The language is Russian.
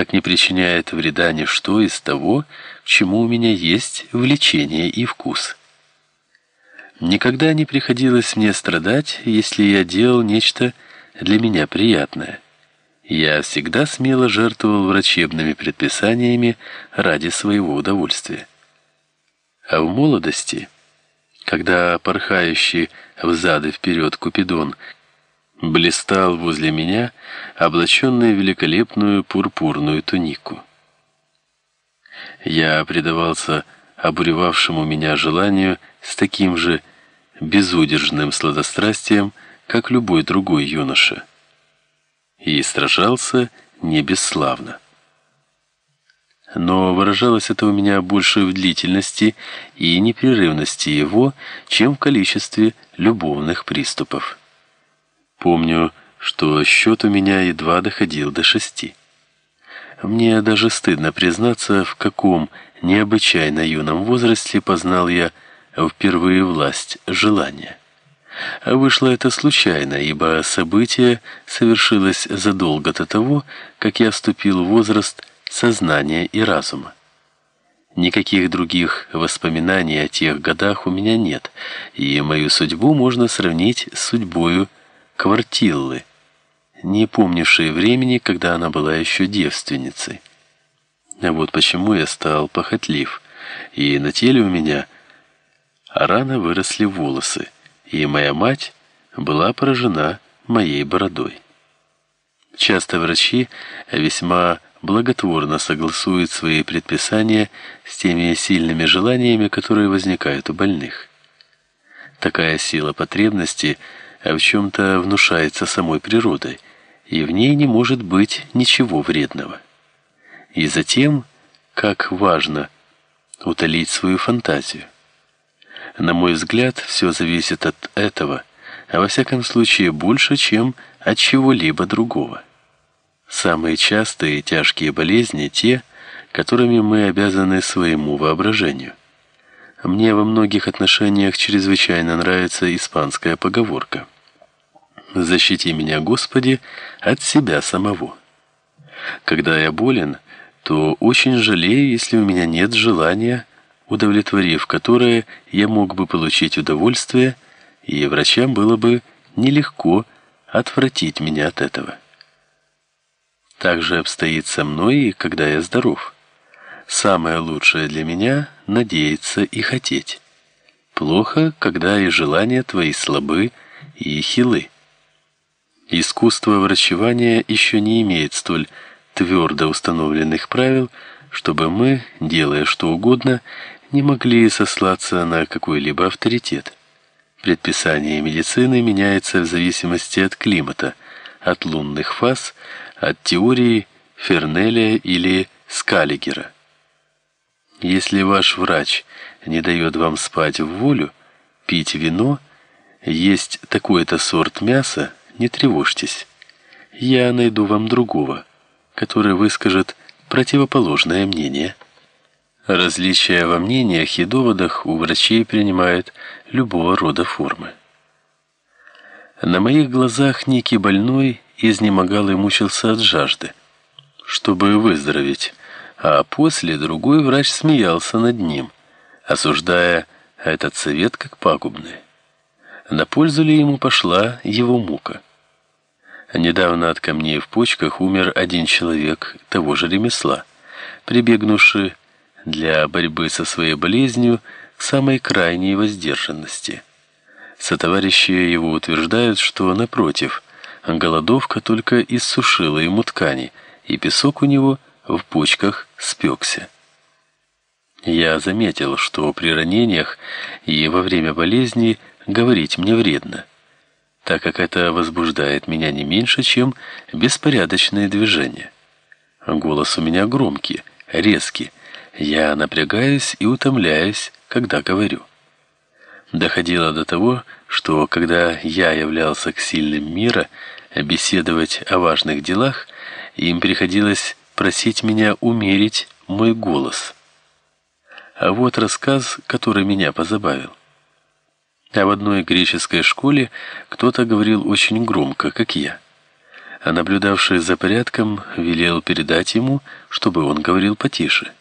как не причиняет вреда ничто из того, к чему у меня есть влечение и вкус. Никогда не приходилось мне страдать, если я делал нечто для меня приятное. Я всегда смело жертвовал врачебными предписаниями ради своего удовольствия. А в молодости, когда порхающий взад и вперед Купидон блистал возле меня, облаченный в великолепную пурпурную тунику. Я предавался обуревавшему меня желанию с таким же безудержным сладострастием, как любой другой юноша, и сражался не бесславно. Но выражалось это у меня больше в длительности и непрерывности его, чем в количестве любовных приступов. Помню, что счет у меня едва доходил до шести. Мне даже стыдно признаться, в каком необычайно юном возрасте познал я впервые власть желания. А вышло это случайно, ибо событие совершилось задолго до того, как я вступил в возраст сознания и разума. Никаких других воспоминаний о тех годах у меня нет, и мою судьбу можно сравнить с судьбою Квартиллы, не помнившей времени, когда она была еще девственницей. А вот почему я стал похотлив, и на теле у меня рано выросли волосы, и моя мать была поражена моей бородой. Часто врачи весьма благотворно согласуют свои предписания с теми сильными желаниями, которые возникают у больных. Такая сила потребности – в чем-то внушается самой природой, и в ней не может быть ничего вредного. И затем, как важно утолить свою фантазию. На мой взгляд, все зависит от этого, а во всяком случае больше, чем от чего-либо другого. Самые частые и тяжкие болезни те, которыми мы обязаны своему воображению. Мне во многих отношениях чрезвычайно нравится испанская поговорка: "Защити меня, Господи, от себя самого". Когда я болен, то очень жалею, если у меня нет желания, удовлетворив которое я мог бы получить удовольствие, и врачам было бы нелегко отвратить меня от этого. Так же обстоит со мной и когда я здоров. Самое лучшее для меня надеяться и хотеть. Плохо, когда и желания твои слабы и хилы. Искусство врачевания еще не имеет столь твердо установленных правил, чтобы мы, делая что угодно, не могли сослаться на какой-либо авторитет. Предписание медицины меняется в зависимости от климата, от лунных фаз, от теории Фернеля или Скаллигера. Если ваш врач не дает вам спать в волю, пить вино, есть такой-то сорт мяса, не тревожьтесь. Я найду вам другого, который выскажет противоположное мнение. Различия во мнениях и доводах у врачей принимают любого рода формы. На моих глазах некий больной изнемогал и мучился от жажды. Чтобы выздороветь, а после другой врач смеялся над ним, осуждая этот совет как пагубный. На пользу ли ему пошла его мука? Недавно от камней в почках умер один человек того же ремесла, прибегнувший для борьбы со своей болезнью к самой крайней воздержанности. Сотоварищи его утверждают, что напротив, голодовка только иссушила ему ткани, и песок у него – в почках спекся. Я заметил, что при ранениях и во время болезни говорить мне вредно, так как это возбуждает меня не меньше, чем беспорядочные движения. Голос у меня громкий, резкий. Я напрягаюсь и утомляюсь, когда говорю. Доходило до того, что когда я являлся к сильным мира беседовать о важных делах, им приходилось просить меня умерить мой голос. А вот рассказ, который меня позабавил. А в одной греческой школе кто-то говорил очень громко, как я. а наблюдавший за порядком велел передать ему, чтобы он говорил потише.